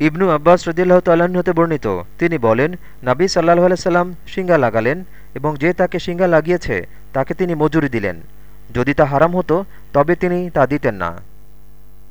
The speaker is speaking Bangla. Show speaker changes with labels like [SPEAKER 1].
[SPEAKER 1] ইবনু আব্বাস রদিল্লাহ হতে বর্ণিত। তিনি বলেন, নাবী সাল্লাহ আলাইসাল্লাম শিঙ্গা লাগালেন এবং যে তাকে শিঙ্গা লাগিয়েছে, তাকে তিনি মজুরি দিলেন। যদি তা হারাম হতো, তবে তিনি তা দিতেন না।